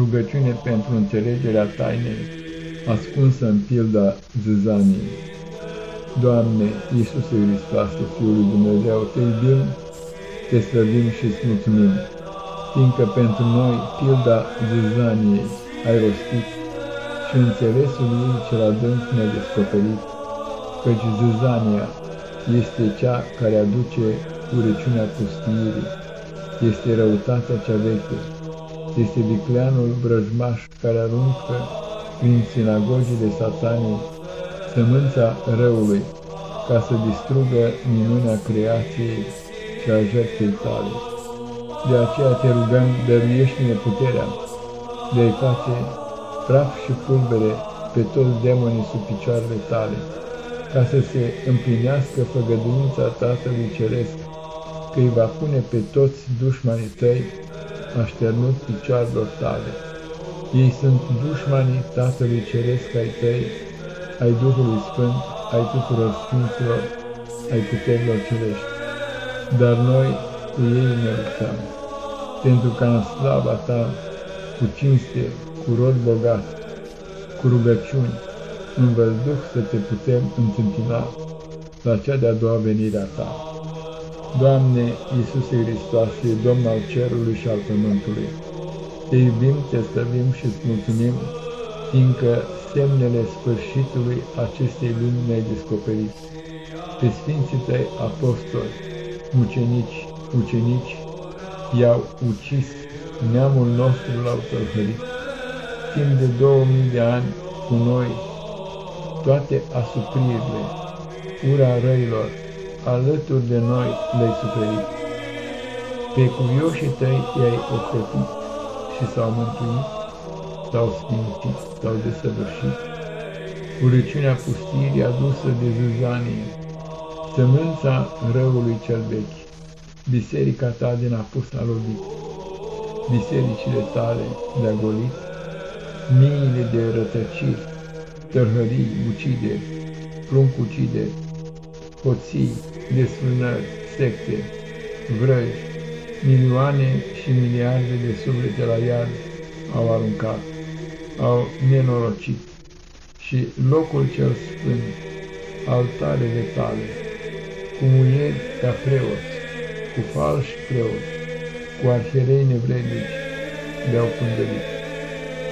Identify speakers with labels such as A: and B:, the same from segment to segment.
A: Rugăciune pentru înțelegerea tainei, ascunsă în pilda zâzaniei. Doamne, Iisuse Hristoase, Fiul lui Dumnezeu, Te iubim, Te slăbim și îți mulțumim, fiindcă pentru noi pilda zâzaniei ai rostit și înțelesul ei cel adânc ne-a descoperit, căci zâzania este cea care aduce urăciunea pustiirii, este răutatea cea veche, este vicleanul brăjmaș care aruncă prin sinagogile satanei sămânța răului, ca să distrugă minunea creației și a jertfei tale. De aceea te rugăm, dăruiește-ne puterea de a face praf și pulbere pe toți demonii sub picioarele tale, ca să se împlinească făgăduința Tatălui Ceresc, că îi va pune pe toți dușmanii tăi așternut picioarelor tale. Ei sunt dușmanii Tatălui Ceresc ai tăi, ai Duhului Sfânt, ai tuturor Sfinților, ai puterilor cerești. Dar noi cu ei ne luptăm, pentru ca în slava ta, cu cinste, cu rod bogat, cu rugăciuni, în văzduh să te putem întâmpina la cea de-a doua venire a ta. Doamne Iisuse Hristoase, Domn al cerului și al pământului, te iubim, te stăvim și îți mulțumim, fiindcă semnele sfârșitului acestei lumi ne-ai descoperit. Pe Sfinții tăi apostoli, mucenici, ucenici, i-au ucis, neamul nostru l-au tălhărit. Timp de două mii de ani cu noi, toate asupririle, ura răilor, alături de noi le-ai suferit. Pe cuvioșii tăi i-ai ocrotit și s-au mântuit, s-au sfințit, s-au desăvârșit. Urăciunea pustirii adusă de zâzanie, sămânța răului cel vechi, biserica ta din apus a lovit, bisericile tale de-a golit, miile de rătăciri, tărhării, ucideri, pruncucideri, hoții, desfrânări, secte, vrăji, milioane și miliarde de suflete la iad au aruncat, au nenorocit. Și locul cel sfânt, altarele tale, cu muieri ca preoți, cu falși preoți, cu arherei nevrednici, le-au pândărit,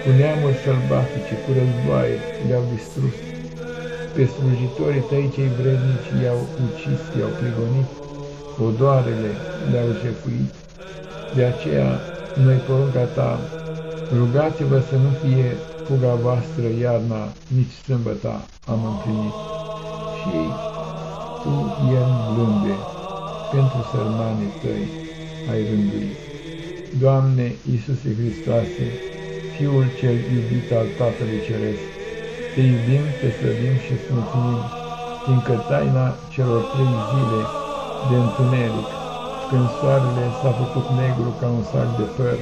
A: cu neamuri sălbatice, cu războaie, le-au distrus, pe slujitorii tăi cei vrednici i-au ucis, i-au prigonit, odoarele le-au jefuit. De aceea, noi porunca ta, rugați-vă să nu fie fuga voastră iarna, nici sâmbăta am împlinit. Și tu, ien blânde, pentru sărmanii tăi ai rânduit. Doamne Iisuse Hristoase, Fiul cel iubit al Tatălui Ceresc, te iubim, te slăbim și îți mulțumim, fiindcă taina celor trei zile de întuneric, când soarele s-a făcut negru ca un sac de păr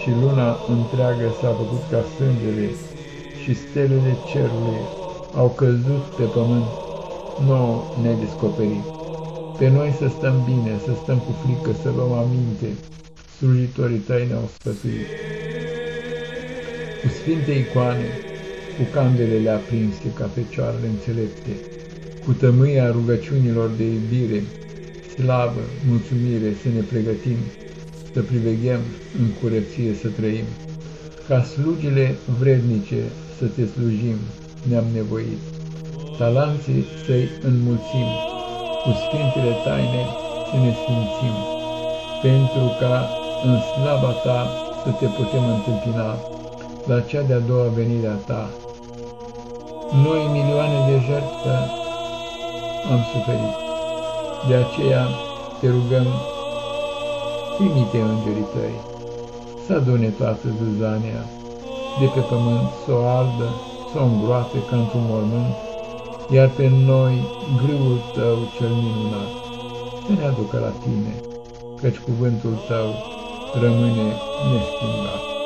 A: și luna întreagă s-a făcut ca sângele și stelele cerului au căzut pe pământ, nouă ne descoperit. Pe noi să stăm bine, să stăm cu frică, să luăm aminte, slujitorii tăi ne-au sfătuit. Cu sfinte icoane, cu candelele aprinse ca fecioarele înțelepte, cu tămâia rugăciunilor de iubire, slavă, mulțumire să ne pregătim, să priveghem în curăție să trăim, ca slugile vrednice să te slujim, ne-am nevoit, talanții să-i înmulțim, cu sfintele taine să ne sfințim, pentru ca în slava ta să te putem întâmpina la cea de-a doua venire a ta, noi milioane de jertfă am suferit. De aceea te rugăm, trimite îngerii tăi, să adune toată zâzania de pe pământ, să o ardă, să o îngroate ca într-un mormânt, iar pe noi grâul tău cel minunat să ne aducă la tine, căci cuvântul tău rămâne neschimbat.